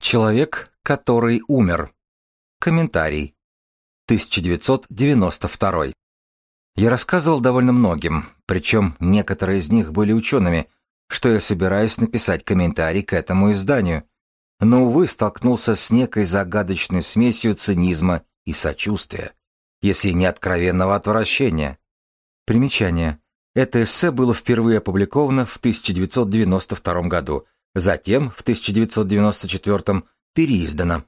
Человек, который умер. Комментарий. 1992. Я рассказывал довольно многим, причем некоторые из них были учеными, что я собираюсь написать комментарий к этому изданию, но, увы, столкнулся с некой загадочной смесью цинизма и сочувствия, если не откровенного отвращения. Примечание. Это эссе было впервые опубликовано в 1992 году, затем в 1994 переиздано.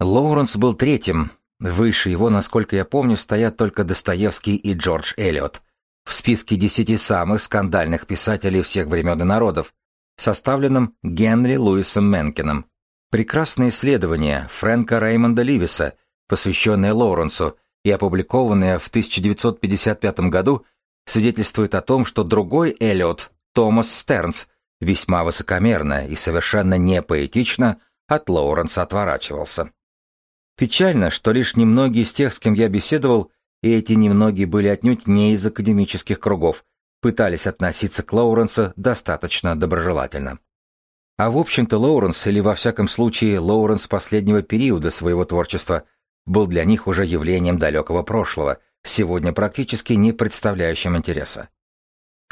Лоуренс был третьим, выше его, насколько я помню, стоят только Достоевский и Джордж Эллиот, в списке десяти самых скандальных писателей всех времен и народов, составленном Генри Луисом Менкином. Прекрасное исследование Фрэнка Реймонда Ливиса, посвященное Лоуренсу и опубликованное в 1955 году, свидетельствует о том, что другой Эллиот, Томас Стернс, весьма высокомерно и совершенно не поэтично от Лоуренса отворачивался. Печально, что лишь немногие из тех, с кем я беседовал, и эти немногие были отнюдь не из академических кругов, пытались относиться к Лоуренсу достаточно доброжелательно. А в общем-то Лоуренс, или во всяком случае Лоуренс последнего периода своего творчества, был для них уже явлением далекого прошлого, сегодня практически не представляющим интереса.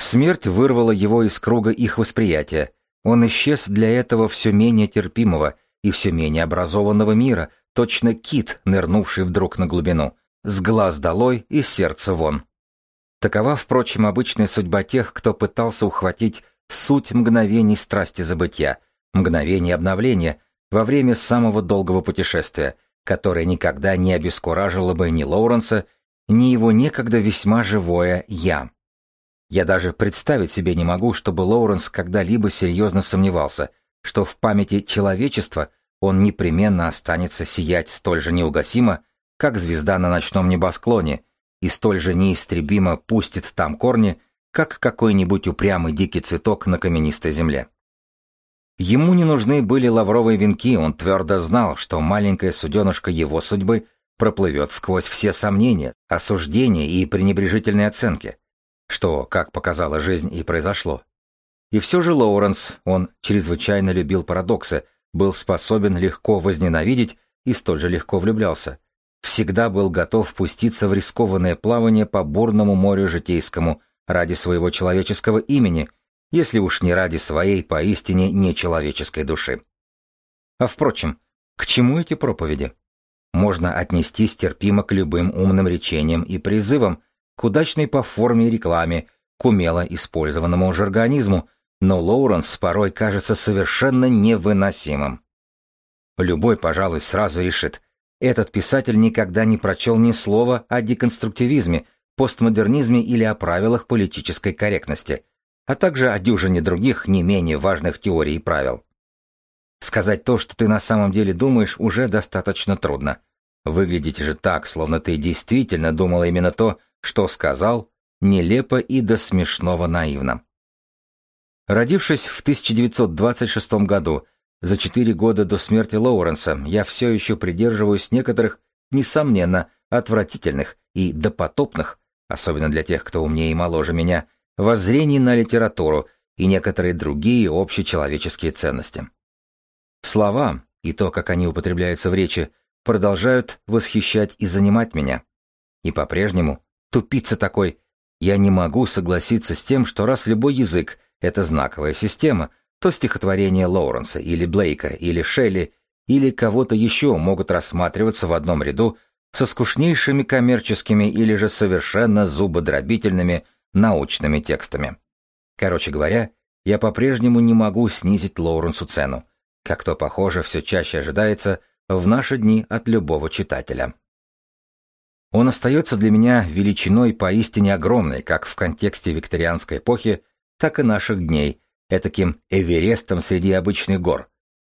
Смерть вырвала его из круга их восприятия, он исчез для этого все менее терпимого и все менее образованного мира, точно кит, нырнувший вдруг на глубину, с глаз долой и сердца вон. Такова, впрочем, обычная судьба тех, кто пытался ухватить суть мгновений страсти забытья, мгновений обновления во время самого долгого путешествия, которое никогда не обескуражило бы ни Лоуренса, ни его некогда весьма живое «я». Я даже представить себе не могу, чтобы Лоуренс когда-либо серьезно сомневался, что в памяти человечества он непременно останется сиять столь же неугасимо, как звезда на ночном небосклоне, и столь же неистребимо пустит там корни, как какой-нибудь упрямый дикий цветок на каменистой земле. Ему не нужны были лавровые венки, он твердо знал, что маленькая суденышка его судьбы проплывет сквозь все сомнения, осуждения и пренебрежительные оценки, что, как показала жизнь, и произошло. И все же Лоуренс, он чрезвычайно любил парадоксы, был способен легко возненавидеть и столь же легко влюблялся. Всегда был готов пуститься в рискованное плавание по бурному морю житейскому ради своего человеческого имени, если уж не ради своей поистине нечеловеческой души. А впрочем, к чему эти проповеди? Можно отнестись терпимо к любым умным речениям и призывам, к удачной по форме рекламе, к умело использованному жаргонизму, но Лоуренс порой кажется совершенно невыносимым. Любой, пожалуй, сразу решит, этот писатель никогда не прочел ни слова о деконструктивизме, постмодернизме или о правилах политической корректности, а также о дюжине других не менее важных теорий и правил. Сказать то, что ты на самом деле думаешь, уже достаточно трудно. Выглядеть же так, словно ты действительно думал именно то, что сказал, нелепо и до смешного наивно. Родившись в 1926 году, за четыре года до смерти Лоуренса, я все еще придерживаюсь некоторых, несомненно, отвратительных и допотопных, особенно для тех, кто умнее и моложе меня, воззрений на литературу и некоторые другие общечеловеческие ценности. Слова и то, как они употребляются в речи, продолжают восхищать и занимать меня. И по-прежнему, тупица такой, я не могу согласиться с тем, что раз любой язык — это знаковая система, то стихотворения Лоуренса или Блейка или Шелли или кого-то еще могут рассматриваться в одном ряду со скучнейшими коммерческими или же совершенно зубодробительными научными текстами. Короче говоря, я по-прежнему не могу снизить Лоуренсу цену, как то, похоже, все чаще ожидается в наши дни от любого читателя. Он остается для меня величиной поистине огромной, как в контексте викторианской эпохи, так и наших дней, этаким Эверестом среди обычных гор.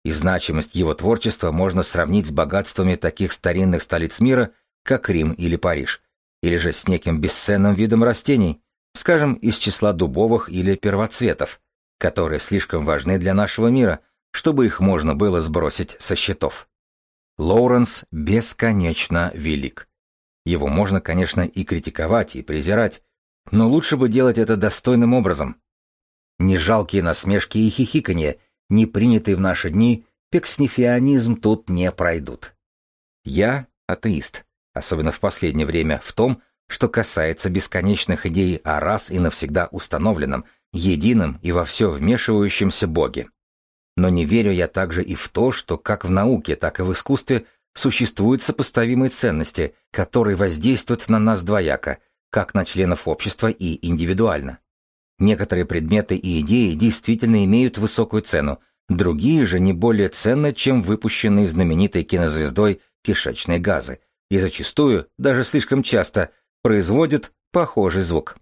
И значимость его творчества можно сравнить с богатствами таких старинных столиц мира, как Рим или Париж, или же с неким бесценным видом растений, скажем, из числа дубовых или первоцветов, которые слишком важны для нашего мира, чтобы их можно было сбросить со счетов. Лоуренс бесконечно велик. Его можно, конечно, и критиковать, и презирать, но лучше бы делать это достойным образом, ни жалкие насмешки и хихиканье, не принятые в наши дни, пекснифианизм тут не пройдут. Я атеист, особенно в последнее время в том, что касается бесконечных идей о раз и навсегда установленном, едином и во все вмешивающемся Боге. Но не верю я также и в то, что как в науке, так и в искусстве существуют сопоставимые ценности, которые воздействуют на нас двояко, как на членов общества и индивидуально. Некоторые предметы и идеи действительно имеют высокую цену, другие же не более ценны, чем выпущенные знаменитой кинозвездой кишечные газы, и зачастую, даже слишком часто, производят похожий звук.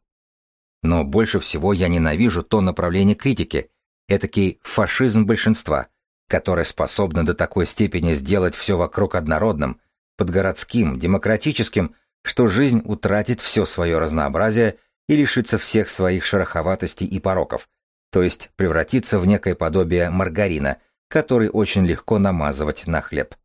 Но больше всего я ненавижу то направление критики, этакий фашизм большинства, которое способно до такой степени сделать все вокруг однородным, подгородским, демократическим, что жизнь утратит все свое разнообразие и лишится всех своих шероховатостей и пороков, то есть превратится в некое подобие маргарина, который очень легко намазывать на хлеб.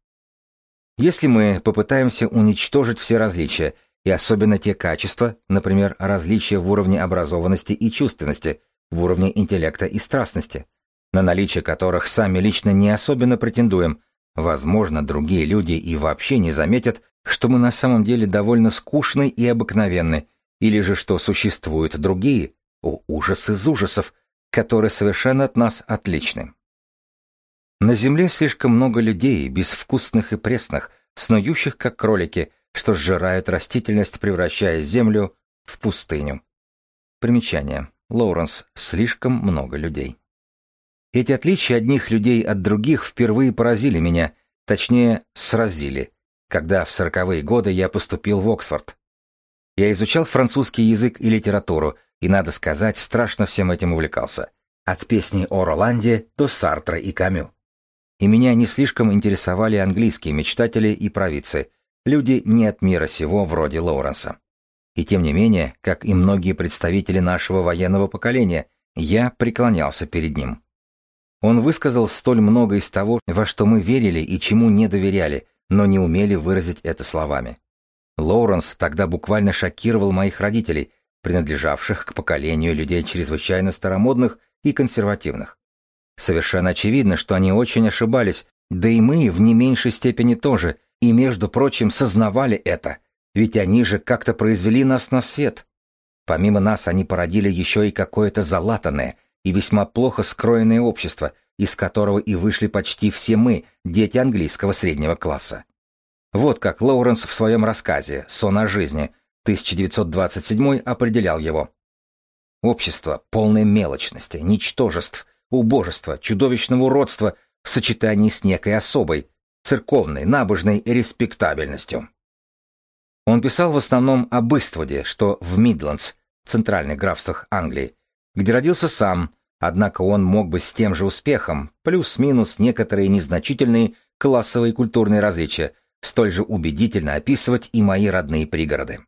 Если мы попытаемся уничтожить все различия, и особенно те качества, например, различия в уровне образованности и чувственности, в уровне интеллекта и страстности, на наличие которых сами лично не особенно претендуем, возможно, другие люди и вообще не заметят, что мы на самом деле довольно скучны и обыкновенны, или же что существуют другие, о ужас из ужасов, которые совершенно от нас отличны. На земле слишком много людей, безвкусных и пресных, снующих как кролики, что сжирают растительность, превращая землю в пустыню. Примечание. Лоуренс. Слишком много людей. Эти отличия одних людей от других впервые поразили меня, точнее, сразили, когда в сороковые годы я поступил в Оксфорд. Я изучал французский язык и литературу, и, надо сказать, страшно всем этим увлекался. От песни о Роланде до Сартра и Камю и меня не слишком интересовали английские мечтатели и провидцы, люди не от мира сего вроде Лоуренса. И тем не менее, как и многие представители нашего военного поколения, я преклонялся перед ним. Он высказал столь много из того, во что мы верили и чему не доверяли, но не умели выразить это словами. Лоуренс тогда буквально шокировал моих родителей, принадлежавших к поколению людей чрезвычайно старомодных и консервативных. Совершенно очевидно, что они очень ошибались, да и мы в не меньшей степени тоже, и, между прочим, сознавали это, ведь они же как-то произвели нас на свет. Помимо нас они породили еще и какое-то залатанное и весьма плохо скроенное общество, из которого и вышли почти все мы, дети английского среднего класса. Вот как Лоуренс в своем рассказе «Сон о жизни» 1927 определял его. Общество полной мелочности, ничтожеств, убожества, чудовищного уродства в сочетании с некой особой, церковной, набожной респектабельностью. Он писал в основном об Иствуде, что в Мидландс, центральных графствах Англии, где родился сам, однако он мог бы с тем же успехом, плюс-минус некоторые незначительные классовые и культурные различия, столь же убедительно описывать и мои родные пригороды.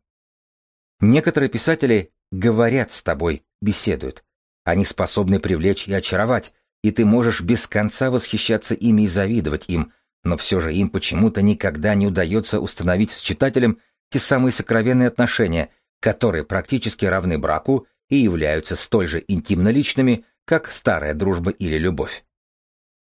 Некоторые писатели говорят с тобой, беседуют, они способны привлечь и очаровать, и ты можешь без конца восхищаться ими и завидовать им, но все же им почему-то никогда не удается установить с читателем те самые сокровенные отношения, которые практически равны браку и являются столь же интимно личными, как старая дружба или любовь.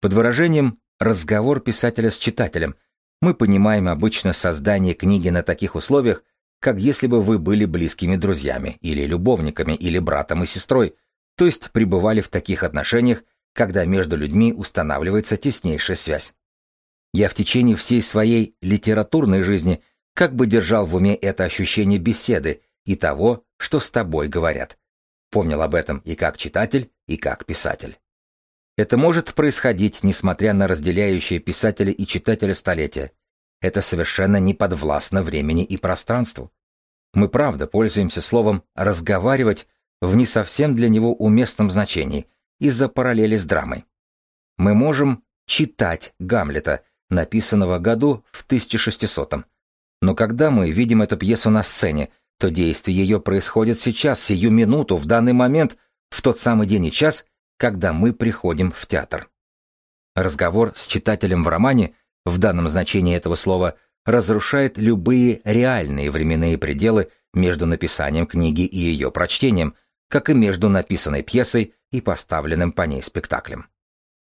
Под выражением «разговор писателя с читателем» мы понимаем обычно создание книги на таких условиях, как если бы вы были близкими друзьями или любовниками или братом и сестрой, то есть пребывали в таких отношениях, когда между людьми устанавливается теснейшая связь. Я в течение всей своей литературной жизни как бы держал в уме это ощущение беседы и того, что с тобой говорят. Помнил об этом и как читатель, и как писатель. Это может происходить, несмотря на разделяющие писателя и читателя столетия. Это совершенно не подвластно времени и пространству. Мы правда пользуемся словом «разговаривать» в не совсем для него уместном значении, из-за параллели с драмой. Мы можем читать Гамлета, написанного году в 1600-м. Но когда мы видим эту пьесу на сцене, то действие ее происходит сейчас, сию минуту, в данный момент, в тот самый день и час, когда мы приходим в театр. Разговор с читателем в романе, в данном значении этого слова, разрушает любые реальные временные пределы между написанием книги и ее прочтением, как и между написанной пьесой и поставленным по ней спектаклем.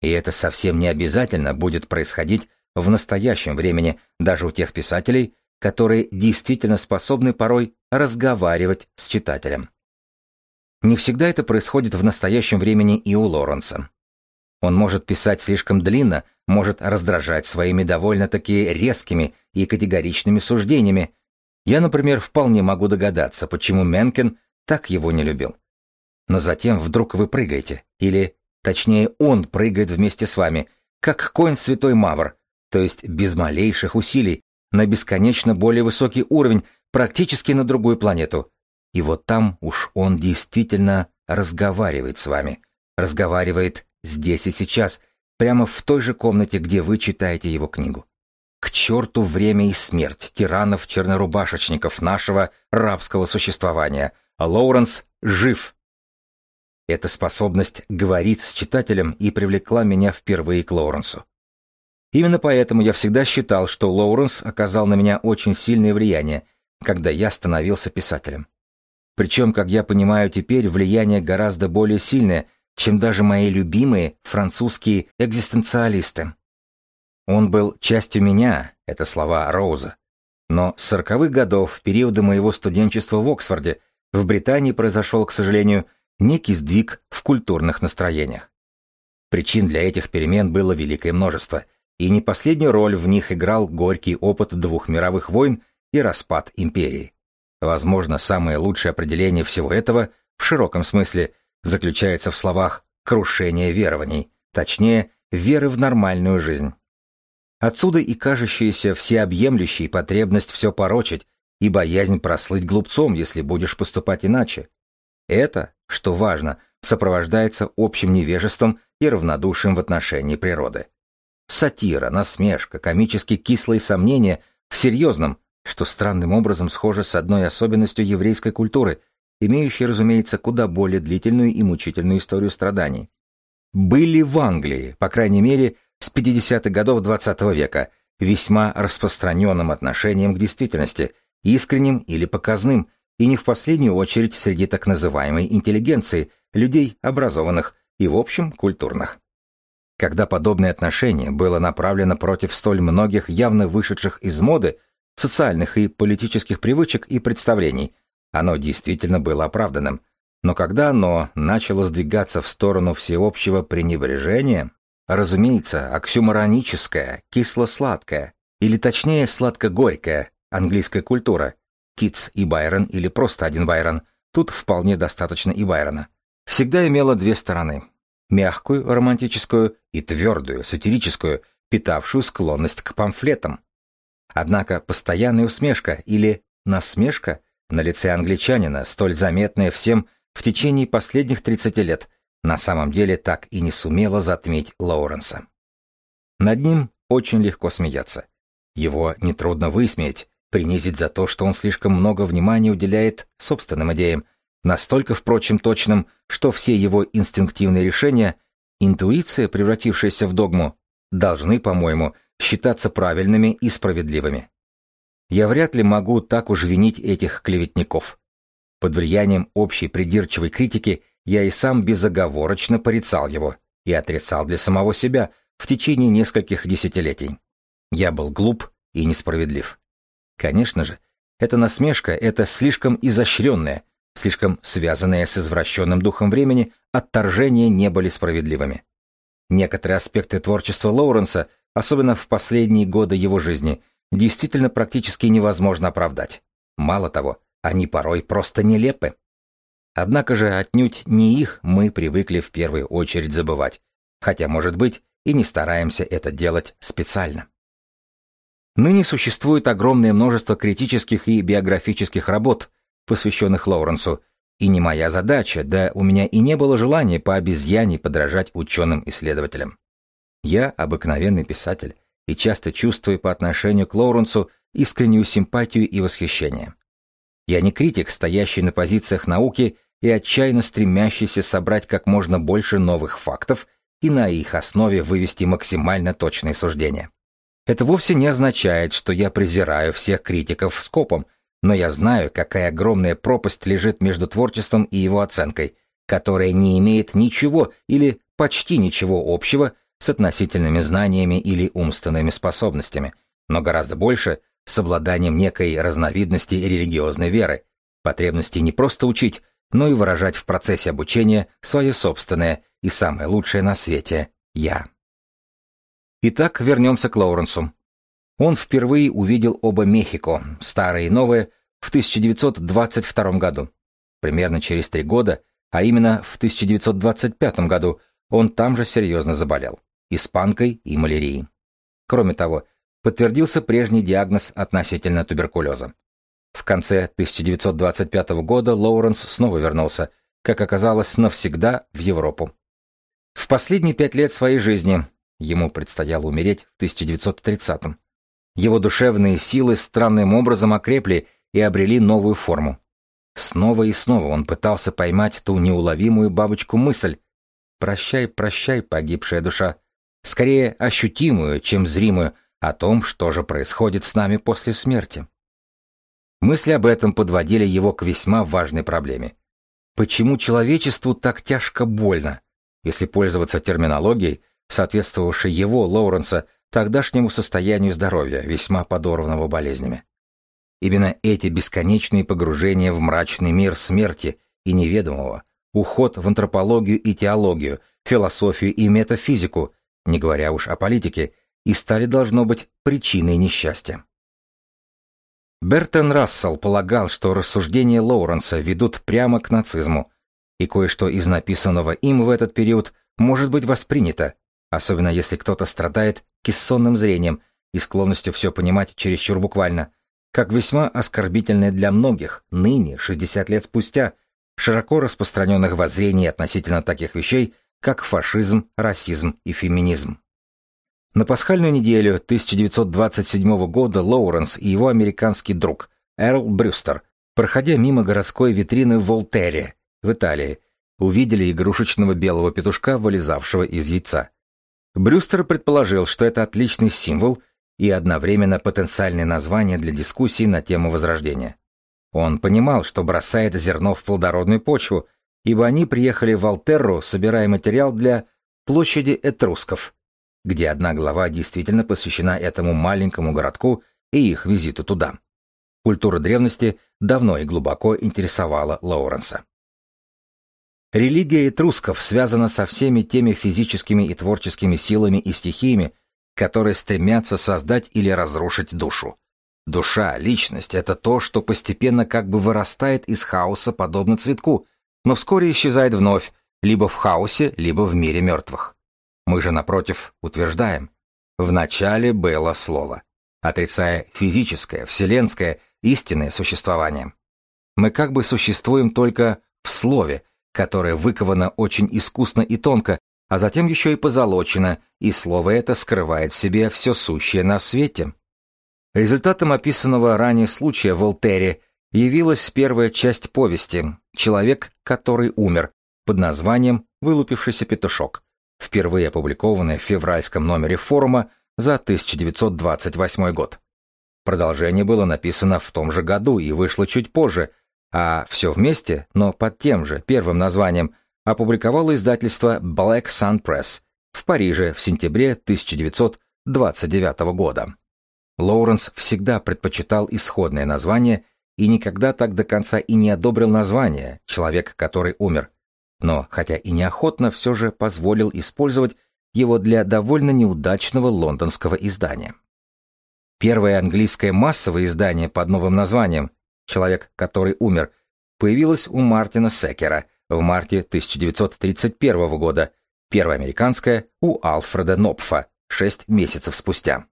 И это совсем не обязательно будет происходить в настоящем времени даже у тех писателей, которые действительно способны порой разговаривать с читателем. Не всегда это происходит в настоящем времени и у Лоренса. Он может писать слишком длинно, может раздражать своими довольно-таки резкими и категоричными суждениями. Я, например, вполне могу догадаться, почему Менкен так его не любил. Но затем вдруг вы прыгаете, или, точнее, он прыгает вместе с вами, как конь Святой Мавр, то есть без малейших усилий, на бесконечно более высокий уровень, практически на другую планету. И вот там уж он действительно разговаривает с вами. Разговаривает здесь и сейчас, прямо в той же комнате, где вы читаете его книгу. К черту время и смерть тиранов-чернорубашечников нашего рабского существования. Лоуренс жив. Эта способность говорить с читателем и привлекла меня впервые к Лоуренсу. Именно поэтому я всегда считал, что Лоуренс оказал на меня очень сильное влияние, когда я становился писателем. Причем, как я понимаю теперь, влияние гораздо более сильное, чем даже мои любимые французские экзистенциалисты. Он был частью меня, это слова Роуза. Но с сороковых годов, в периоды моего студенчества в Оксфорде, в Британии произошел, к сожалению, некий сдвиг в культурных настроениях. Причин для этих перемен было великое множество, и не последнюю роль в них играл горький опыт двух мировых войн и распад империи. Возможно, самое лучшее определение всего этого, в широком смысле, заключается в словах «крушение верований», точнее, веры в нормальную жизнь. Отсюда и кажущаяся всеобъемлющей потребность все порочить и боязнь прослыть глупцом, если будешь поступать иначе. Это, что важно, сопровождается общим невежеством и равнодушием в отношении природы. Сатира, насмешка, комически кислые сомнения в серьезном, что странным образом схоже с одной особенностью еврейской культуры, имеющей, разумеется, куда более длительную и мучительную историю страданий. Были в Англии, по крайней мере, с 50-х годов XX -го века, весьма распространенным отношением к действительности, искренним или показным, и не в последнюю очередь среди так называемой интеллигенции, людей образованных и, в общем, культурных. Когда подобное отношение было направлено против столь многих явно вышедших из моды социальных и политических привычек и представлений, оно действительно было оправданным. Но когда оно начало сдвигаться в сторону всеобщего пренебрежения, разумеется, оксюмороническая, кисло-сладкая, или точнее сладко-горькая английская культура, Китс и Байрон или просто один Байрон, тут вполне достаточно и Байрона, всегда имела две стороны мягкую, романтическую и твердую, сатирическую, питавшую склонность к памфлетам. Однако постоянная усмешка или насмешка на лице англичанина, столь заметная всем в течение последних 30 лет, на самом деле так и не сумела затмить Лоуренса. Над ним очень легко смеяться. Его нетрудно высмеять, принизить за то, что он слишком много внимания уделяет собственным идеям, Настолько, впрочем, точным, что все его инстинктивные решения, интуиция, превратившаяся в догму, должны, по-моему, считаться правильными и справедливыми. Я вряд ли могу так уж винить этих клеветников. Под влиянием общей придирчивой критики я и сам безоговорочно порицал его и отрицал для самого себя в течение нескольких десятилетий. Я был глуп и несправедлив. Конечно же, эта насмешка, это слишком изощренное, слишком связанные с извращенным духом времени, отторжения не были справедливыми. Некоторые аспекты творчества Лоуренса, особенно в последние годы его жизни, действительно практически невозможно оправдать. Мало того, они порой просто нелепы. Однако же отнюдь не их мы привыкли в первую очередь забывать, хотя, может быть, и не стараемся это делать специально. Ныне существует огромное множество критических и биографических работ, посвященных Лоуренсу, и не моя задача, да у меня и не было желания по обезьяне подражать ученым-исследователям. Я обыкновенный писатель и часто чувствую по отношению к Лоуренсу искреннюю симпатию и восхищение. Я не критик, стоящий на позициях науки и отчаянно стремящийся собрать как можно больше новых фактов и на их основе вывести максимально точные суждения. Это вовсе не означает, что я презираю всех критиков скопом но я знаю, какая огромная пропасть лежит между творчеством и его оценкой, которая не имеет ничего или почти ничего общего с относительными знаниями или умственными способностями, но гораздо больше с обладанием некой разновидности религиозной веры, потребности не просто учить, но и выражать в процессе обучения свое собственное и самое лучшее на свете «я». Итак, вернемся к Лоуренсу. Он впервые увидел оба Мехико, старое и новое, в 1922 году. Примерно через три года, а именно в 1925 году, он там же серьезно заболел – испанкой и малярией. Кроме того, подтвердился прежний диагноз относительно туберкулеза. В конце 1925 года Лоуренс снова вернулся, как оказалось, навсегда в Европу. В последние пять лет своей жизни ему предстояло умереть в 1930-м. Его душевные силы странным образом окрепли и обрели новую форму. Снова и снова он пытался поймать ту неуловимую бабочку-мысль «Прощай, прощай, погибшая душа», скорее ощутимую, чем зримую, о том, что же происходит с нами после смерти. Мысли об этом подводили его к весьма важной проблеме. Почему человечеству так тяжко больно? Если пользоваться терминологией, соответствовавшей его, Лоуренса, тогдашнему состоянию здоровья, весьма подорванного болезнями. Именно эти бесконечные погружения в мрачный мир смерти и неведомого, уход в антропологию и теологию, философию и метафизику, не говоря уж о политике, и стали, должно быть, причиной несчастья. Бертон Рассел полагал, что рассуждения Лоуренса ведут прямо к нацизму, и кое-что из написанного им в этот период может быть воспринято, особенно если кто-то страдает кессонным зрением и склонностью все понимать чересчур буквально, как весьма оскорбительное для многих, ныне, 60 лет спустя, широко распространенных воззрений относительно таких вещей, как фашизм, расизм и феминизм. На пасхальную неделю 1927 года Лоуренс и его американский друг Эрл Брюстер, проходя мимо городской витрины в Волтере, в Италии, увидели игрушечного белого петушка, вылезавшего из яйца. Брюстер предположил, что это отличный символ и одновременно потенциальное название для дискуссий на тему Возрождения. Он понимал, что бросает зерно в плодородную почву, ибо они приехали в Алтерру, собирая материал для площади Этрусков, где одна глава действительно посвящена этому маленькому городку и их визиту туда. Культура древности давно и глубоко интересовала Лоуренса. Религия этрусков связана со всеми теми физическими и творческими силами и стихиями, которые стремятся создать или разрушить душу. Душа, личность — это то, что постепенно как бы вырастает из хаоса подобно цветку, но вскоре исчезает вновь, либо в хаосе, либо в мире мертвых. Мы же, напротив, утверждаем, в начале было слово, отрицая физическое, вселенское, истинное существование. Мы как бы существуем только в слове, которое выковано очень искусно и тонко, а затем еще и позолочено, и слово это скрывает в себе все сущее на свете. Результатом описанного ранее случая в Волтере явилась первая часть повести «Человек, который умер» под названием «Вылупившийся петушок», впервые опубликованное в февральском номере форума за 1928 год. Продолжение было написано в том же году и вышло чуть позже, а все вместе, но под тем же первым названием, опубликовало издательство Black Sun Press в Париже в сентябре 1929 года. Лоуренс всегда предпочитал исходное название и никогда так до конца и не одобрил название «Человек, который умер», но, хотя и неохотно, все же позволил использовать его для довольно неудачного лондонского издания. Первое английское массовое издание под новым названием «Человек, который умер» появилось у Мартина Секера в марте 1931 года, первое американское у Алфреда Нопфа шесть месяцев спустя.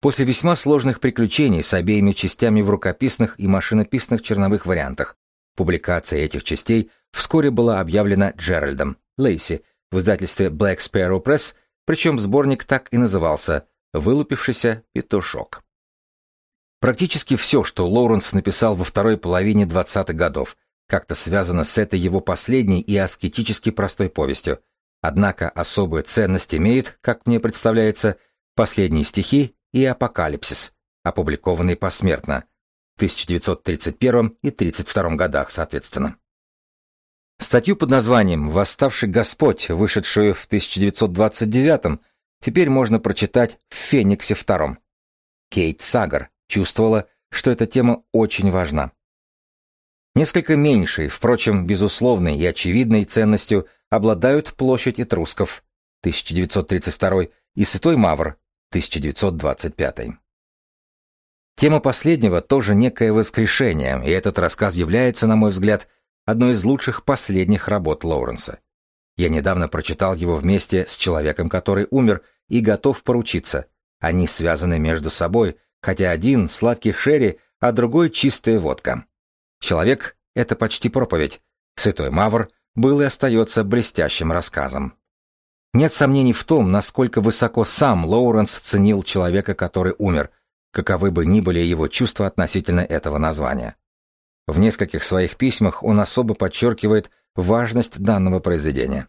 После весьма сложных приключений с обеими частями в рукописных и машинописных черновых вариантах, публикация этих частей – вскоре была объявлена Джеральдом Лейси в издательстве Black Sparrow Press, причем сборник так и назывался «Вылупившийся петушок». Практически все, что Лоуренс написал во второй половине 20-х годов, как-то связано с этой его последней и аскетически простой повестью. Однако особую ценность имеют, как мне представляется, последние стихи и «Апокалипсис», опубликованные посмертно, в 1931 и 1932 годах, соответственно. Статью под названием «Восставший Господь», вышедшую в 1929 теперь можно прочитать в «Фениксе II». Кейт Сагар чувствовала, что эта тема очень важна. Несколько меньшей, впрочем, безусловной и очевидной ценностью обладают площадь Этрусков 1932 и Святой Мавр 1925. Тема последнего тоже некое воскрешение, и этот рассказ является, на мой взгляд, одной из лучших последних работ Лоуренса. Я недавно прочитал его вместе с человеком, который умер, и готов поручиться. Они связаны между собой, хотя один — сладкий шерри, а другой — чистая водка. Человек — это почти проповедь. Святой Мавр был и остается блестящим рассказом. Нет сомнений в том, насколько высоко сам Лоуренс ценил человека, который умер, каковы бы ни были его чувства относительно этого названия. В нескольких своих письмах он особо подчеркивает важность данного произведения.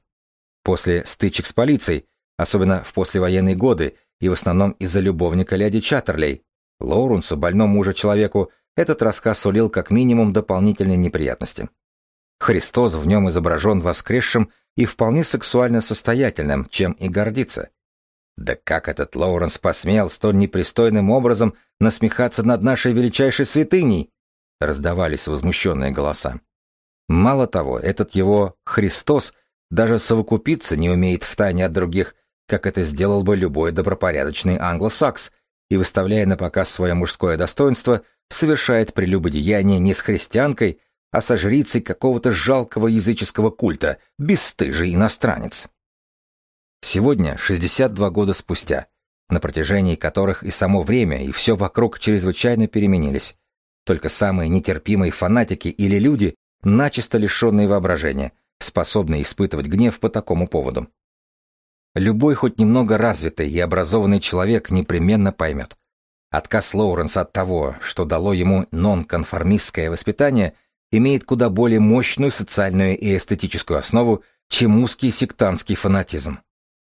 После стычек с полицией, особенно в послевоенные годы и в основном из-за любовника леди Чаттерлей, Лоуренсу, больному уже человеку, этот рассказ сулил как минимум дополнительные неприятности. Христос в нем изображен воскресшим и вполне сексуально состоятельным, чем и гордится. Да как этот Лоуренс посмел столь непристойным образом насмехаться над нашей величайшей святыней? Раздавались возмущенные голоса. Мало того, этот его Христос даже совокупиться не умеет втайне от других, как это сделал бы любой добропорядочный англосакс, и, выставляя на показ свое мужское достоинство, совершает прелюбодеяние не с христианкой, а со жрицей какого-то жалкого языческого культа, бесстыжий иностранец. Сегодня, 62 года спустя, на протяжении которых и само время, и все вокруг чрезвычайно переменились, только самые нетерпимые фанатики или люди, начисто лишенные воображения, способны испытывать гнев по такому поводу. Любой хоть немного развитый и образованный человек непременно поймет. Отказ Лоуренса от того, что дало ему нонконформистское воспитание, имеет куда более мощную социальную и эстетическую основу, чем узкий сектантский фанатизм.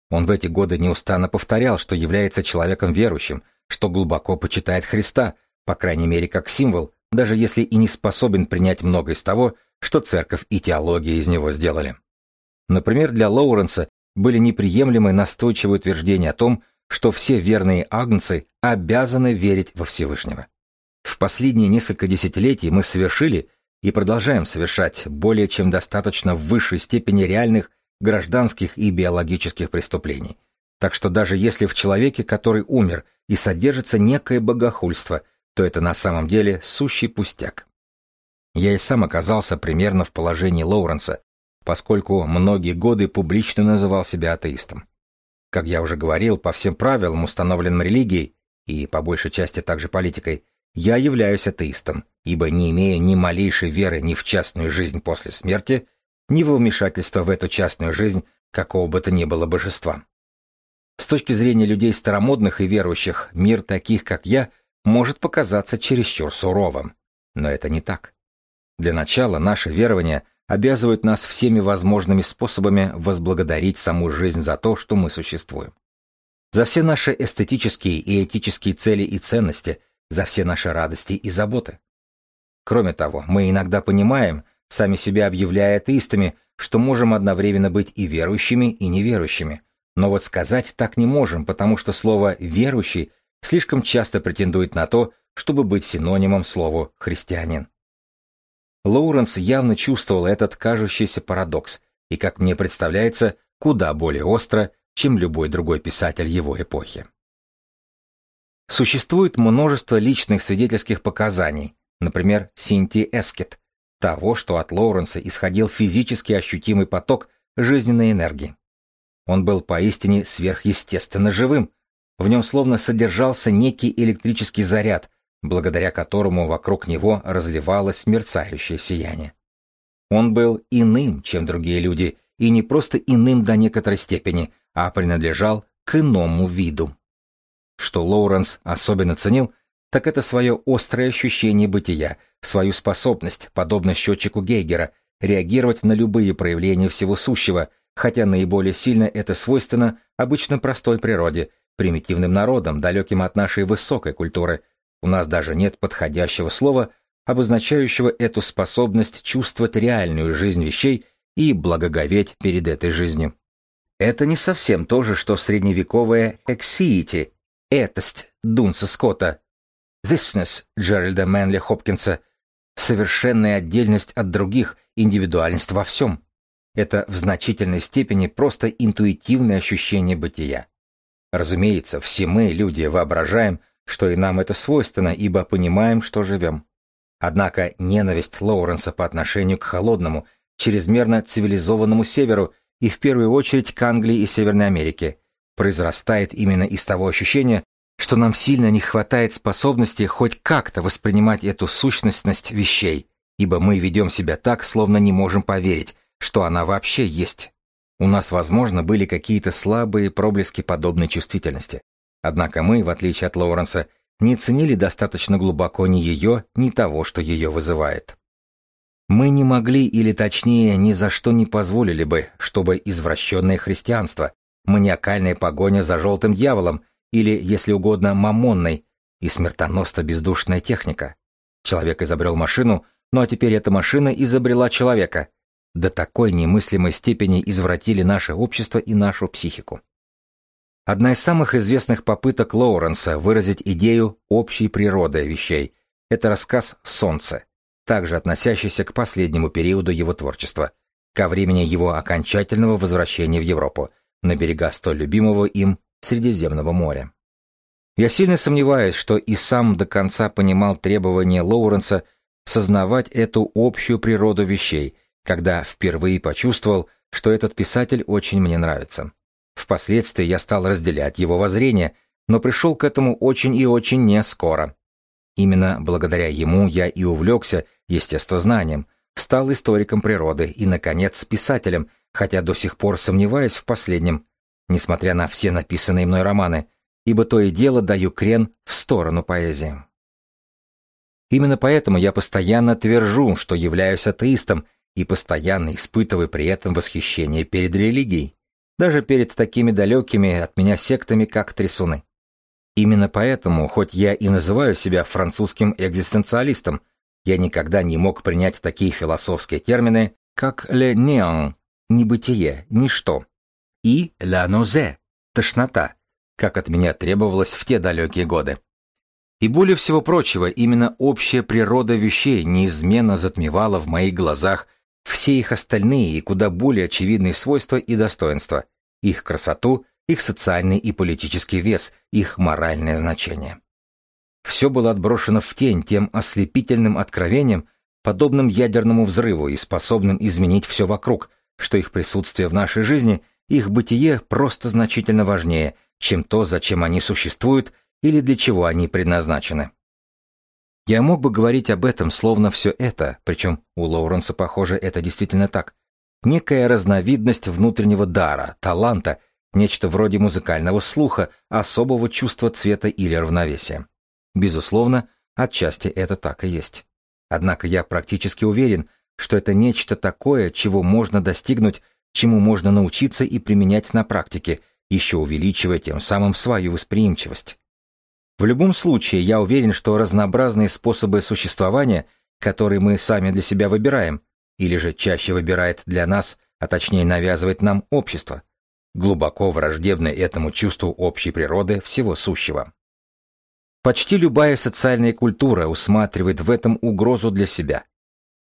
Он в эти годы неустанно повторял, что является человеком верующим, что глубоко почитает Христа, по крайней мере как символ, даже если и не способен принять многое из того, что церковь и теология из него сделали. Например, для Лоуренса были неприемлемы настойчивые утверждения о том, что все верные агнцы обязаны верить во Всевышнего. В последние несколько десятилетий мы совершили и продолжаем совершать более чем достаточно в высшей степени реальных гражданских и биологических преступлений. Так что даже если в человеке, который умер, и содержится некое богохульство, то это на самом деле сущий пустяк. Я и сам оказался примерно в положении Лоуренса, поскольку многие годы публично называл себя атеистом. Как я уже говорил, по всем правилам, установленным религией, и по большей части также политикой, я являюсь атеистом, ибо не имея ни малейшей веры ни в частную жизнь после смерти, ни во вмешательство в эту частную жизнь какого бы то ни было божества. С точки зрения людей старомодных и верующих, мир таких, как я, может показаться чересчур суровым. Но это не так. Для начала наше верование обязывает нас всеми возможными способами возблагодарить саму жизнь за то, что мы существуем. За все наши эстетические и этические цели и ценности, за все наши радости и заботы. Кроме того, мы иногда понимаем, сами себя объявляя атеистами, что можем одновременно быть и верующими, и неверующими. Но вот сказать так не можем, потому что слово «верующий» слишком часто претендует на то, чтобы быть синонимом слову «христианин». Лоуренс явно чувствовал этот кажущийся парадокс, и, как мне представляется, куда более остро, чем любой другой писатель его эпохи. Существует множество личных свидетельских показаний, например, Синти Эскет, того, что от Лоуренса исходил физически ощутимый поток жизненной энергии. Он был поистине сверхъестественно живым, в нем словно содержался некий электрический заряд, благодаря которому вокруг него разливалось мерцающее сияние. Он был иным, чем другие люди, и не просто иным до некоторой степени, а принадлежал к иному виду. Что Лоуренс особенно ценил, так это свое острое ощущение бытия, свою способность, подобно счетчику Гейгера, реагировать на любые проявления всего сущего, хотя наиболее сильно это свойственно обычно простой природе, примитивным народам, далеким от нашей высокой культуры. У нас даже нет подходящего слова, обозначающего эту способность чувствовать реальную жизнь вещей и благоговеть перед этой жизнью. Это не совсем то же, что средневековое «exeity» — «этость» Дунса Скотта, «thisness» Джеральда Мэнли Хопкинса, совершенная отдельность от других, индивидуальность во всем. Это в значительной степени просто интуитивное ощущение бытия. Разумеется, все мы, люди, воображаем, что и нам это свойственно, ибо понимаем, что живем. Однако ненависть Лоуренса по отношению к холодному, чрезмерно цивилизованному северу и в первую очередь к Англии и Северной Америке произрастает именно из того ощущения, что нам сильно не хватает способности хоть как-то воспринимать эту сущностность вещей, ибо мы ведем себя так, словно не можем поверить, что она вообще есть. У нас, возможно, были какие-то слабые проблески подобной чувствительности. Однако мы, в отличие от Лоуренса, не ценили достаточно глубоко ни ее, ни того, что ее вызывает. Мы не могли, или точнее, ни за что не позволили бы, чтобы извращенное христианство, маниакальная погоня за желтым дьяволом, или, если угодно, мамонной, и смертоносно бездушная техника. Человек изобрел машину, ну а теперь эта машина изобрела человека. До такой немыслимой степени извратили наше общество и нашу психику. Одна из самых известных попыток Лоуренса выразить идею общей природы вещей – это рассказ «Солнце», также относящийся к последнему периоду его творчества, ко времени его окончательного возвращения в Европу, на берега столь любимого им Средиземного моря. Я сильно сомневаюсь, что и сам до конца понимал требования Лоуренса сознавать эту общую природу вещей, когда впервые почувствовал, что этот писатель очень мне нравится. Впоследствии я стал разделять его воззрение, но пришел к этому очень и очень не скоро. Именно благодаря ему я и увлекся естествознанием, стал историком природы и, наконец, писателем, хотя до сих пор сомневаюсь в последнем, несмотря на все написанные мной романы, ибо то и дело даю крен в сторону поэзии. Именно поэтому я постоянно твержу, что являюсь атеистом и постоянно испытываю при этом восхищение перед религией, даже перед такими далекими от меня сектами, как трясуны. Именно поэтому, хоть я и называю себя французским экзистенциалистом, я никогда не мог принять такие философские термины, как «le néant» — небытие, ничто, и «la nausée» — тошнота, как от меня требовалось в те далекие годы. И более всего прочего, именно общая природа вещей неизменно затмевала в моих глазах все их остальные и куда более очевидные свойства и достоинства, их красоту, их социальный и политический вес, их моральное значение. Все было отброшено в тень тем ослепительным откровением, подобным ядерному взрыву и способным изменить все вокруг, что их присутствие в нашей жизни – их бытие просто значительно важнее, чем то, зачем они существуют или для чего они предназначены. Я мог бы говорить об этом, словно все это, причем у Лоуренса, похоже, это действительно так, некая разновидность внутреннего дара, таланта, нечто вроде музыкального слуха, особого чувства цвета или равновесия. Безусловно, отчасти это так и есть. Однако я практически уверен, что это нечто такое, чего можно достигнуть чему можно научиться и применять на практике, еще увеличивая тем самым свою восприимчивость. В любом случае, я уверен, что разнообразные способы существования, которые мы сами для себя выбираем, или же чаще выбирает для нас, а точнее навязывает нам общество, глубоко враждебны этому чувству общей природы всего сущего. Почти любая социальная культура усматривает в этом угрозу для себя.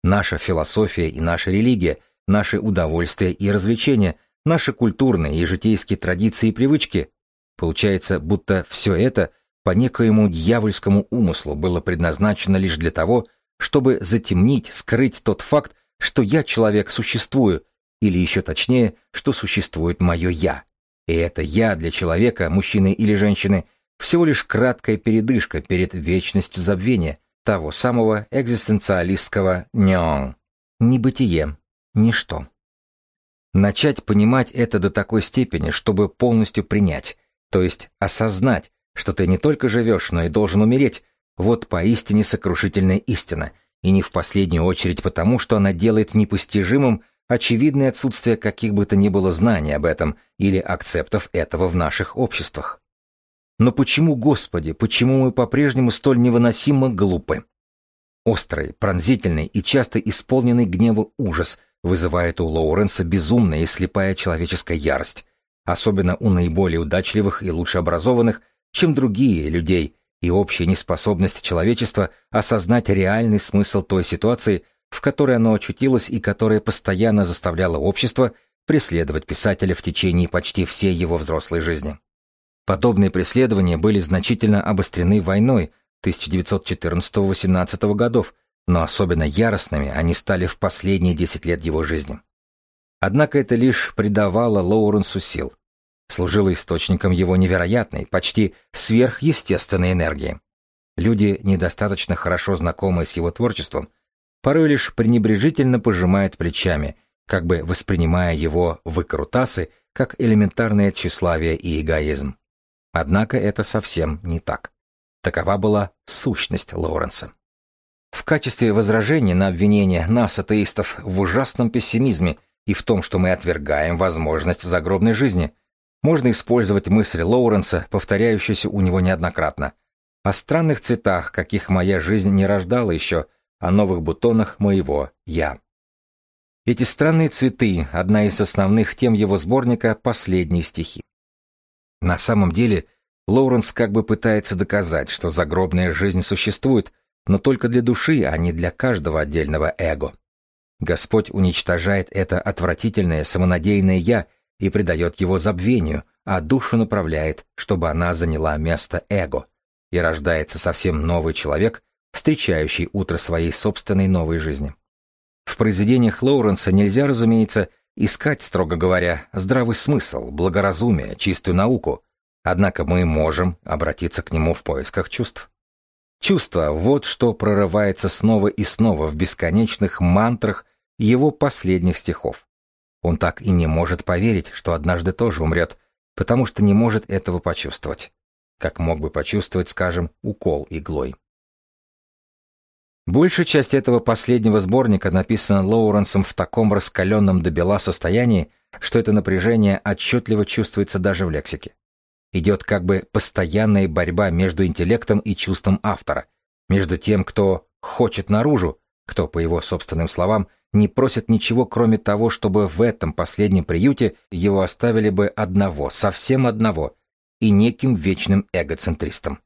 Наша философия и наша религия наши удовольствия и развлечения, наши культурные и житейские традиции и привычки. Получается, будто все это по некоему дьявольскому умыслу было предназначено лишь для того, чтобы затемнить, скрыть тот факт, что я человек существую, или еще точнее, что существует мое «я». И это «я» для человека, мужчины или женщины, всего лишь краткая передышка перед вечностью забвения, того самого экзистенциалистского «неон» — небытие, ничто. Начать понимать это до такой степени, чтобы полностью принять, то есть осознать, что ты не только живешь, но и должен умереть, вот поистине сокрушительная истина, и не в последнюю очередь потому, что она делает непостижимым очевидное отсутствие каких бы то ни было знаний об этом или акцептов этого в наших обществах. Но почему, Господи, почему мы по-прежнему столь невыносимо глупы? Острый, пронзительный и часто исполненный гнева ужас вызывает у Лоуренса безумная и слепая человеческая ярость, особенно у наиболее удачливых и лучше образованных, чем другие людей, и общая неспособность человечества осознать реальный смысл той ситуации, в которой оно очутилось и которая постоянно заставляла общество преследовать писателя в течение почти всей его взрослой жизни. Подобные преследования были значительно обострены войной 1914-18 годов, но особенно яростными они стали в последние 10 лет его жизни. Однако это лишь придавало Лоуренсу сил, служило источником его невероятной, почти сверхъестественной энергии. Люди, недостаточно хорошо знакомые с его творчеством, порой лишь пренебрежительно пожимают плечами, как бы воспринимая его выкрутасы как элементарное тщеславие и эгоизм. Однако это совсем не так. Такова была сущность Лоуренса. В качестве возражения на обвинение нас, атеистов, в ужасном пессимизме и в том, что мы отвергаем возможность загробной жизни, можно использовать мысль Лоуренса, повторяющуюся у него неоднократно, о странных цветах, каких моя жизнь не рождала еще, о новых бутонах моего «я». Эти странные цветы – одна из основных тем его сборника «Последние стихи». На самом деле, Лоуренс как бы пытается доказать, что загробная жизнь существует, но только для души, а не для каждого отдельного эго. Господь уничтожает это отвратительное самонадеянное «я» и придает его забвению, а душу направляет, чтобы она заняла место эго, и рождается совсем новый человек, встречающий утро своей собственной новой жизни. В произведениях Лоуренса нельзя, разумеется, искать, строго говоря, здравый смысл, благоразумие, чистую науку, однако мы можем обратиться к нему в поисках чувств. Чувство — вот что прорывается снова и снова в бесконечных мантрах его последних стихов. Он так и не может поверить, что однажды тоже умрет, потому что не может этого почувствовать, как мог бы почувствовать, скажем, укол иглой. Большая часть этого последнего сборника написана Лоуренсом в таком раскаленном до бела состоянии, что это напряжение отчетливо чувствуется даже в лексике. Идет как бы постоянная борьба между интеллектом и чувством автора, между тем, кто хочет наружу, кто, по его собственным словам, не просит ничего, кроме того, чтобы в этом последнем приюте его оставили бы одного, совсем одного, и неким вечным эгоцентристом.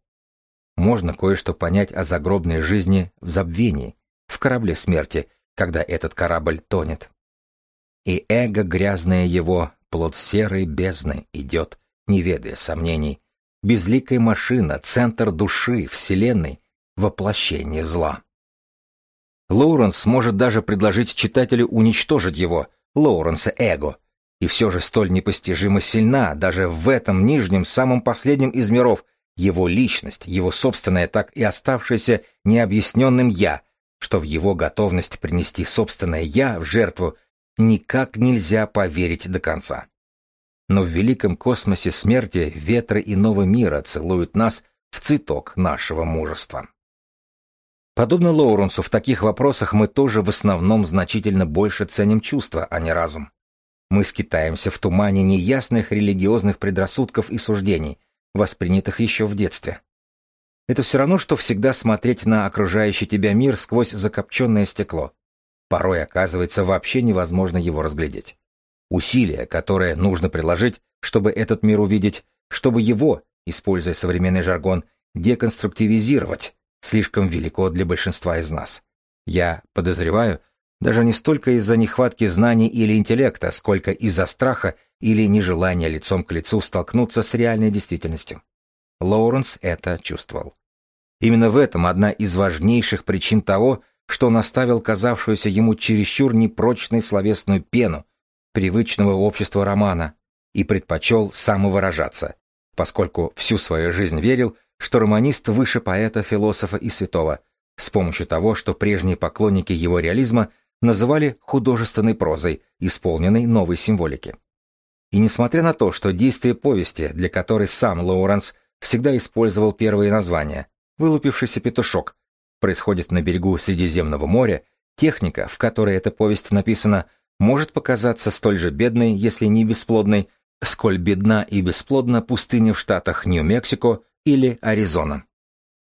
Можно кое-что понять о загробной жизни в забвении, в корабле смерти, когда этот корабль тонет. И эго грязное его, плод серой бездны, идет, не ведая сомнений, безликая машина, центр души, вселенной, воплощение зла. Лоуренс может даже предложить читателю уничтожить его, Лоуренса эго, и все же столь непостижимо сильна даже в этом нижнем, самом последнем из миров, его личность, его собственное так и оставшееся необъясненным «я», что в его готовность принести собственное «я» в жертву никак нельзя поверить до конца. Но в великом космосе смерти ветры иного мира целуют нас в цветок нашего мужества. Подобно Лоуренсу, в таких вопросах мы тоже в основном значительно больше ценим чувства, а не разум. Мы скитаемся в тумане неясных религиозных предрассудков и суждений, воспринятых еще в детстве. Это все равно, что всегда смотреть на окружающий тебя мир сквозь закопченное стекло. Порой оказывается вообще невозможно его разглядеть. Усилие, которое нужно приложить, чтобы этот мир увидеть, чтобы его, используя современный жаргон, деконструктивизировать, слишком велико для большинства из нас. Я подозреваю, даже не столько из-за нехватки знаний или интеллекта, сколько из-за страха или нежелания лицом к лицу столкнуться с реальной действительностью. Лоуренс это чувствовал. Именно в этом одна из важнейших причин того, что он оставил казавшуюся ему чересчур непрочной словесную пену привычного общества романа и предпочел самовыражаться, поскольку всю свою жизнь верил, что романист выше поэта, философа и святого, с помощью того, что прежние поклонники его реализма называли художественной прозой, исполненной новой символики. И несмотря на то, что действие повести, для которой сам Лоуренс всегда использовал первые названия, «Вылупившийся петушок», происходит на берегу Средиземного моря, техника, в которой эта повесть написана, может показаться столь же бедной, если не бесплодной, сколь бедна и бесплодна пустыня в штатах Нью-Мексико или Аризона.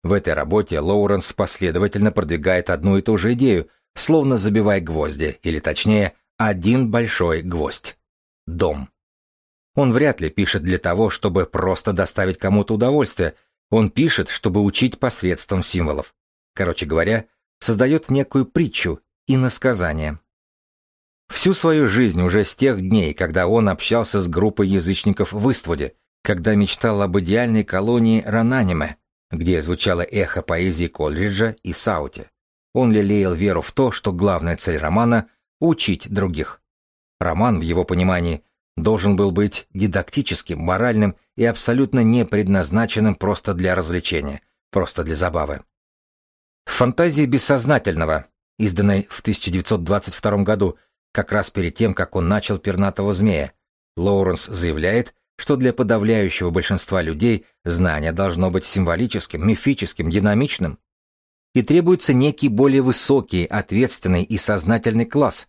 В этой работе Лоуренс последовательно продвигает одну и ту же идею, словно забивая гвозди, или точнее, один большой гвоздь. Дом. Он вряд ли пишет для того, чтобы просто доставить кому-то удовольствие. Он пишет, чтобы учить посредством символов. Короче говоря, создает некую притчу и насказание. Всю свою жизнь уже с тех дней, когда он общался с группой язычников в Иствуде, когда мечтал об идеальной колонии Рананиме, где звучало эхо поэзии Колриджа и Саути. Он лелеял веру в то, что главная цель романа — учить других. Роман, в его понимании, должен был быть дидактическим, моральным и абсолютно не предназначенным просто для развлечения, просто для забавы. Фантазии бессознательного, изданной в 1922 году, как раз перед тем, как он начал «Пернатого змея», Лоуренс заявляет, что для подавляющего большинства людей знание должно быть символическим, мифическим, динамичным. И требуется некий более высокий, ответственный и сознательный класс,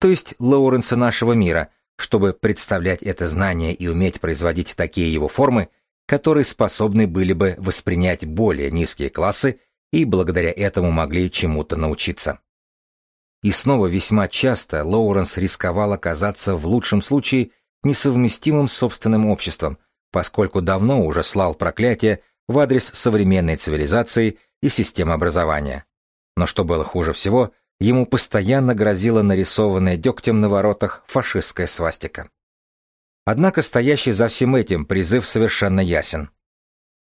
то есть Лоуренса нашего мира, чтобы представлять это знание и уметь производить такие его формы, которые способны были бы воспринять более низкие классы и благодаря этому могли чему-то научиться. И снова весьма часто Лоуренс рисковал оказаться в лучшем случае несовместимым с собственным обществом, поскольку давно уже слал проклятие в адрес современной цивилизации и системы образования. Но что было хуже всего, ему постоянно грозила нарисованная дегтем на воротах фашистская свастика. Однако стоящий за всем этим призыв совершенно ясен.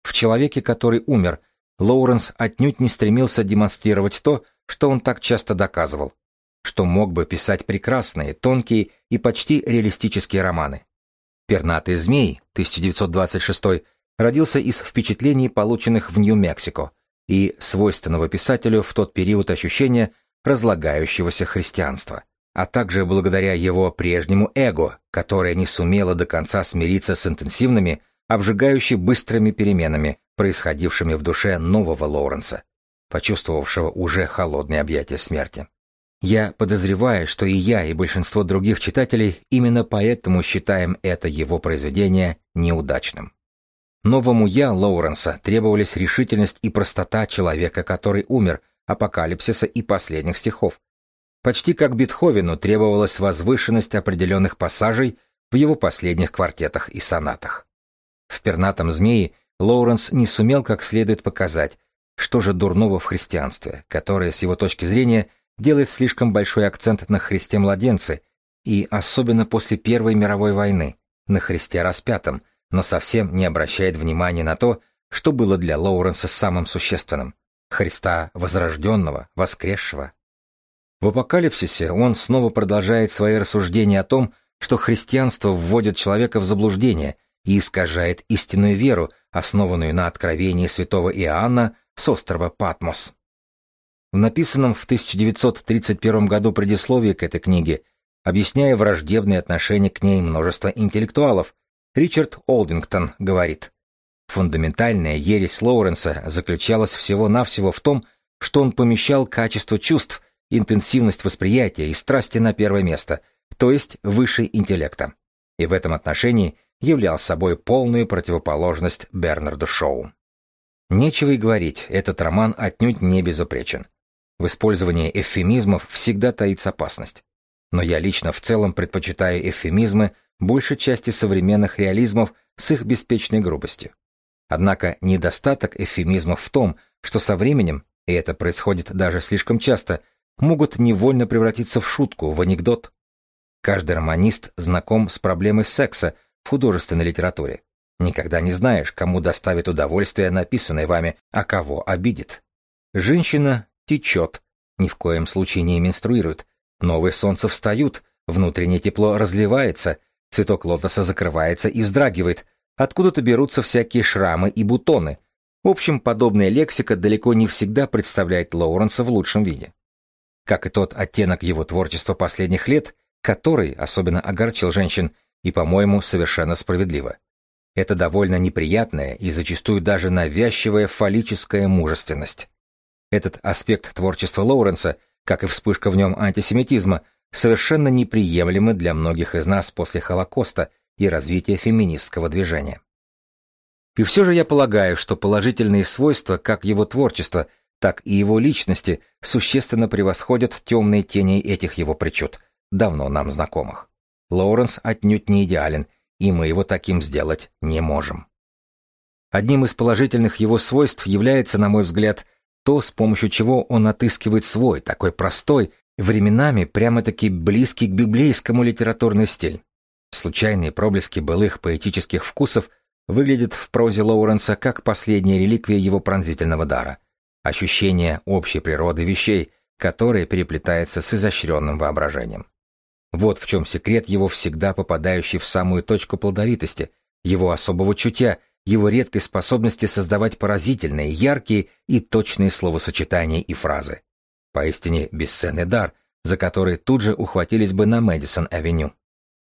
В человеке, который умер, Лоуренс отнюдь не стремился демонстрировать то, что он так часто доказывал, что мог бы писать прекрасные, тонкие и почти реалистические романы. «Пернатый змей» 1926 родился из впечатлений, полученных в Нью-Мексико, и свойственного писателю в тот период ощущения разлагающегося христианства, а также благодаря его прежнему эго, которое не сумело до конца смириться с интенсивными, обжигающе быстрыми переменами, происходившими в душе нового Лоуренса, почувствовавшего уже холодные объятия смерти. Я подозреваю, что и я, и большинство других читателей именно поэтому считаем это его произведение неудачным. Новому «я» Лоуренса требовались решительность и простота человека, который умер, апокалипсиса и последних стихов. Почти как Бетховену требовалась возвышенность определенных пассажей в его последних квартетах и сонатах. В «Пернатом змее» Лоуренс не сумел как следует показать, что же дурного в христианстве, которое, с его точки зрения, делает слишком большой акцент на Христе-младенце и особенно после Первой мировой войны, на Христе распятом, но совсем не обращает внимания на то, что было для Лоуренса самым существенным — Христа возрожденного, воскресшего. В апокалипсисе он снова продолжает свои рассуждения о том, что христианство вводит человека в заблуждение и искажает истинную веру, основанную на откровении святого Иоанна с острова Патмос. В написанном в 1931 году предисловии к этой книге, объясняя враждебные отношения к ней множества интеллектуалов, Ричард Олдингтон говорит, фундаментальная ересь Лоуренса заключалась всего-навсего в том, что он помещал качество чувств, интенсивность восприятия и страсти на первое место, то есть выше интеллекта. И в этом отношении являл собой полную противоположность Бернарду Шоу. Нечего и говорить, этот роман отнюдь не безупречен. В использовании эвфемизмов всегда таится опасность. Но я лично в целом предпочитаю эвфемизмы большей части современных реализмов с их беспечной грубостью. Однако недостаток эвфемизмов в том, что со временем, и это происходит даже слишком часто, могут невольно превратиться в шутку, в анекдот. Каждый романист знаком с проблемой секса в художественной литературе. Никогда не знаешь, кому доставит удовольствие написанное вами, а кого обидит. Женщина течет, ни в коем случае не менструирует. Новые солнца встают, внутреннее тепло разливается, цветок лотоса закрывается и вздрагивает, откуда-то берутся всякие шрамы и бутоны. В общем, подобная лексика далеко не всегда представляет Лоуренса в лучшем виде. Как и тот оттенок его творчества последних лет, который особенно огорчил женщин, и, по-моему, совершенно справедливо. Это довольно неприятная и зачастую даже навязчивая фаллическая мужественность. Этот аспект творчества Лоуренса, как и вспышка в нем антисемитизма, совершенно неприемлемы для многих из нас после Холокоста и развития феминистского движения. И все же я полагаю, что положительные свойства как его творчества, так и его личности существенно превосходят темные тени этих его причуд, давно нам знакомых. Лоуренс отнюдь не идеален, и мы его таким сделать не можем. Одним из положительных его свойств является, на мой взгляд, то, с помощью чего он отыскивает свой, такой простой, временами прямо-таки близкий к библейскому литературный стиль. Случайные проблески былых поэтических вкусов выглядят в прозе Лоуренса как последняя реликвия его пронзительного дара. Ощущение общей природы вещей, которое переплетается с изощренным воображением. Вот в чем секрет его всегда попадающий в самую точку плодовитости, его особого чутья, его редкой способности создавать поразительные, яркие и точные словосочетания и фразы. Поистине бесценный дар, за который тут же ухватились бы на Мэдисон-авеню.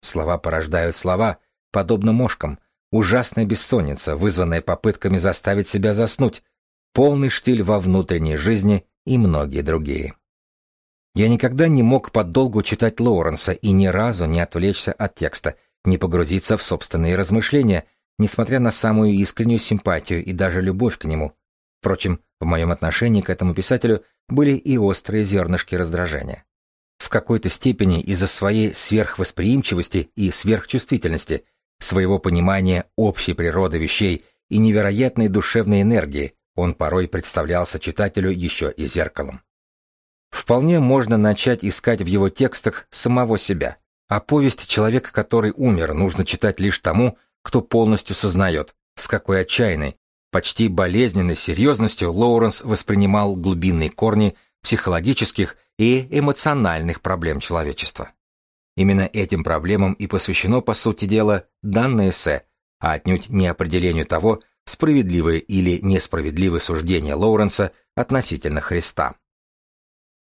Слова порождают слова, подобно мошкам, ужасная бессонница, вызванная попытками заставить себя заснуть, полный штиль во внутренней жизни и многие другие. Я никогда не мог подолгу читать Лоуренса и ни разу не отвлечься от текста, не погрузиться в собственные размышления, несмотря на самую искреннюю симпатию и даже любовь к нему. Впрочем, в моем отношении к этому писателю были и острые зернышки раздражения. В какой-то степени из-за своей сверхвосприимчивости и сверхчувствительности, своего понимания общей природы вещей и невероятной душевной энергии, он порой представлялся читателю еще и зеркалом. Вполне можно начать искать в его текстах самого себя, а повесть «Человек, который умер» нужно читать лишь тому, кто полностью сознает, с какой отчаянной, почти болезненной серьезностью Лоуренс воспринимал глубинные корни психологических и эмоциональных проблем человечества. Именно этим проблемам и посвящено, по сути дела, данное эссе, а отнюдь не определению того, справедливое или несправедливое суждение Лоуренса относительно Христа.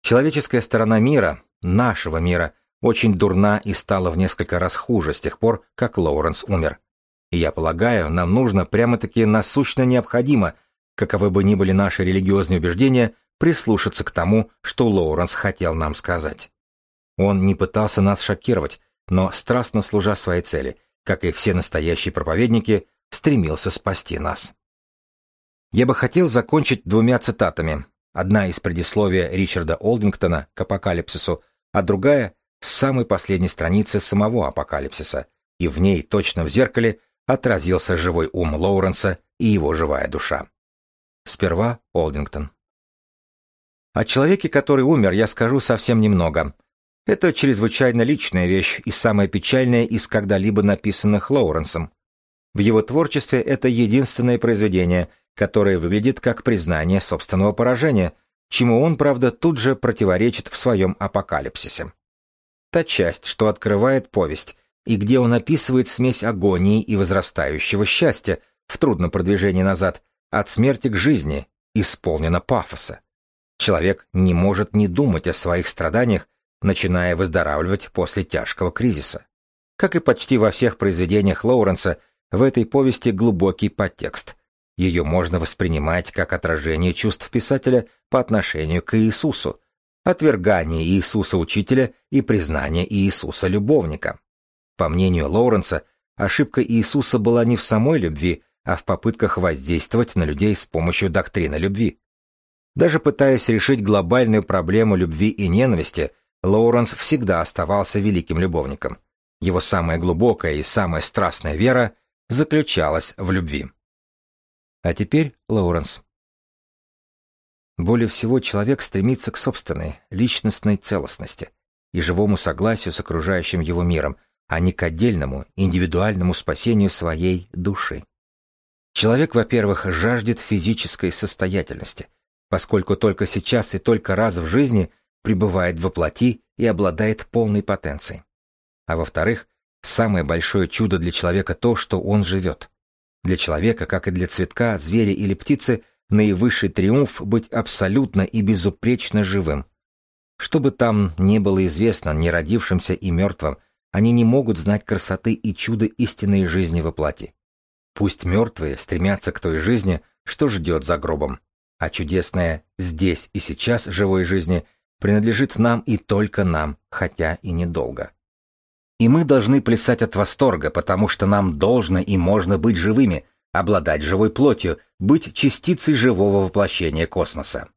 Человеческая сторона мира, нашего мира, очень дурна и стала в несколько раз хуже с тех пор, как Лоуренс умер. И я полагаю, нам нужно прямо-таки насущно необходимо, каковы бы ни были наши религиозные убеждения, прислушаться к тому, что Лоуренс хотел нам сказать. Он не пытался нас шокировать, но, страстно служа своей цели, как и все настоящие проповедники, стремился спасти нас. Я бы хотел закончить двумя цитатами. Одна из предисловия Ричарда Олдингтона к апокалипсису, а другая — с самой последней страницы самого апокалипсиса, и в ней, точно в зеркале, отразился живой ум Лоуренса и его живая душа. Сперва Олдингтон. О человеке, который умер, я скажу совсем немного. Это чрезвычайно личная вещь и самая печальная из когда-либо написанных Лоуренсом. В его творчестве это единственное произведение, которое выглядит как признание собственного поражения, чему он, правда, тут же противоречит в своем апокалипсисе. Та часть, что открывает повесть, и где он описывает смесь агонии и возрастающего счастья в трудном продвижении назад, от смерти к жизни, исполнена пафоса. Человек не может не думать о своих страданиях, начиная выздоравливать после тяжкого кризиса. Как и почти во всех произведениях Лоуренса, в этой повести глубокий подтекст. Ее можно воспринимать как отражение чувств писателя по отношению к Иисусу, отвергание Иисуса учителя и признание Иисуса любовника. По мнению Лоуренса, ошибка Иисуса была не в самой любви, а в попытках воздействовать на людей с помощью доктрины любви. Даже пытаясь решить глобальную проблему любви и ненависти, Лоуренс всегда оставался великим любовником. Его самая глубокая и самая страстная вера заключалась в любви. А теперь Лоуренс. Более всего человек стремится к собственной, личностной целостности и живому согласию с окружающим его миром, а не к отдельному, индивидуальному спасению своей души. Человек, во-первых, жаждет физической состоятельности, поскольку только сейчас и только раз в жизни пребывает во плоти и обладает полной потенцией. А во-вторых, самое большое чудо для человека то, что он живет. Для человека, как и для цветка, зверя или птицы, наивысший триумф быть абсолютно и безупречно живым. Что бы там ни было известно не родившимся и мертвым, они не могут знать красоты и чуда истинной жизни во плоти. Пусть мертвые стремятся к той жизни, что ждет за гробом, а чудесное «здесь и сейчас» живой жизни принадлежит нам и только нам, хотя и недолго. И мы должны плясать от восторга, потому что нам должно и можно быть живыми, обладать живой плотью, быть частицей живого воплощения космоса.